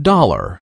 dollar.